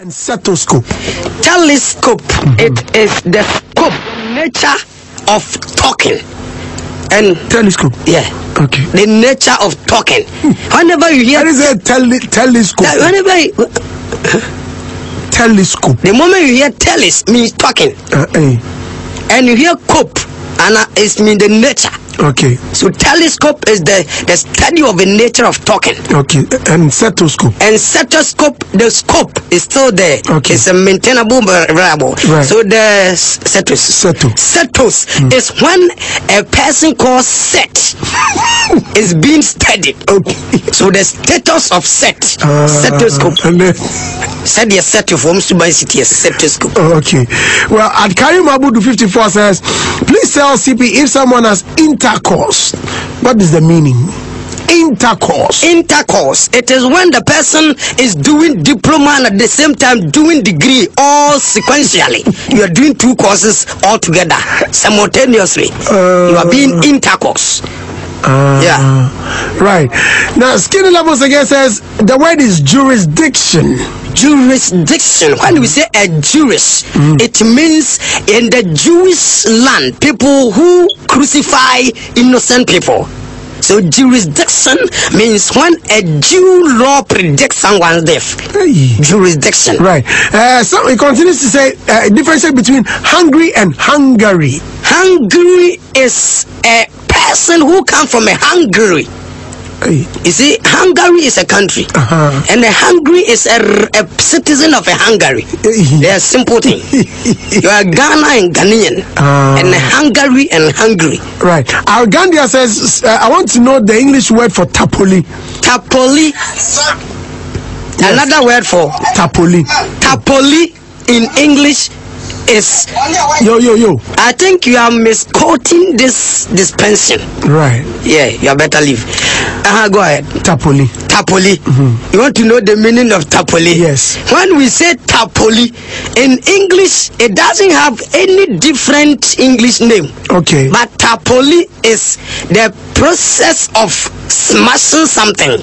and stethoscope. telescope it is the scope nature of talking and Telescope. yeah Okay. the nature of talking whenever you hear That is a tele- telescope. that- whenever you, telescope. the moment you hear teles means talking Uh, eh. and you hear cope and uh, it means the nature Okay. so telescope is the the study of the nature of talking Okay. And stethoscope. and stethoscope the scope is still there Okay. it's a maintainable variable Right. so the s- setos Seto. setos is when a person called set is being studied Okay. so the status of set Uh, stethoscope And then, said the set of home subai city is stethoscope okay. Well, at Karim Abudu 54 says, please tell CP if someone has intercourse. What is the meaning? Intercourse. intercourse it is when the person is doing diploma and at the same time doing degree all sequentially you are doing two courses all together simultaneously you are being intercourse Uh, Yeah. Right. Now, Skinny Levels again says the word is jurisdiction. jurisdiction when we say a jewish it means in the jewish land people who crucify innocent people so jurisdiction means when a jew law predicts someone's death Hey. jurisdiction Right. Uh, so it continues to say uh, difference between hungry and Hungary. Hungary is a person who come from a Hungary. Hey. You see, Hungary is a country, Uh-huh. and a Hungary is a, a citizen of a Hungary. They are simple thing. you are Ghana and Ghanaian, Ah. and Hungary and Hungary. Right. Our Algandia says, uh, I want to know the English word for tapoli. Tapoli. Another word for Tapoli. tapoli in English is. Yo, yo, yo. I think you are misquoting this dispensation. Right. Yeah, you better leave. Uh-huh, go ahead. Tapoli. Tapoli. You want to know the meaning of tapoli? Yes. When we say tapoli, in English, it doesn't have any different English name. Okay. But tapoli is the process of smashing something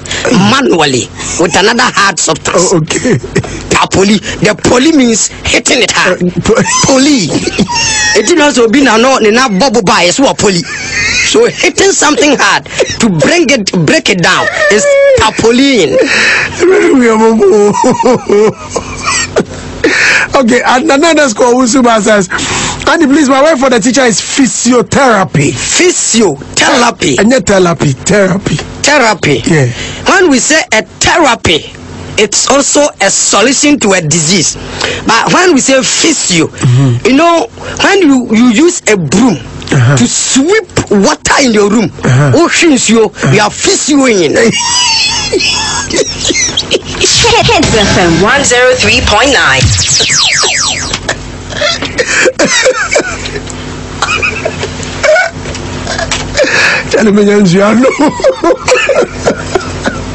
manually with another hard substance. Oh, okay. Tapoli. The poly means hitting it hard. Po- Poly. it also be now no na by is what poly. So hitting something hard to bring it to break it down is tapolin. okay, and another score Usuma says, Andy, please, my word for the teacher is physiotherapy. Physiotherapy. Eh, and not therapy, therapy. Therapy. Yeah. When we say a therapy, it's also a solution to a disease. But when we say physio, mm-hmm. you know, when you, you use a broom Uh-huh. to sweep water in your room, uh-huh. oh, oceans you, uh-huh. you are physioing. Hitz FM 103.9. Tell me, I know.